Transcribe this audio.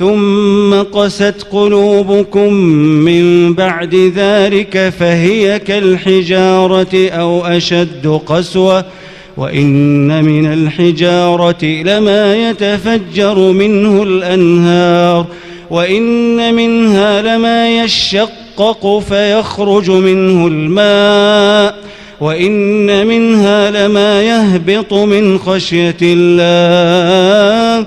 ثم قست قلوبكم من بعد ذلك فهي كالحجارة أو أشد قسوة وإن من الحجارة لما يتفجر منه الأنهار وإن منها لما يشقق فيخرج منه الماء وإن منها لما يهبط من خشية الله.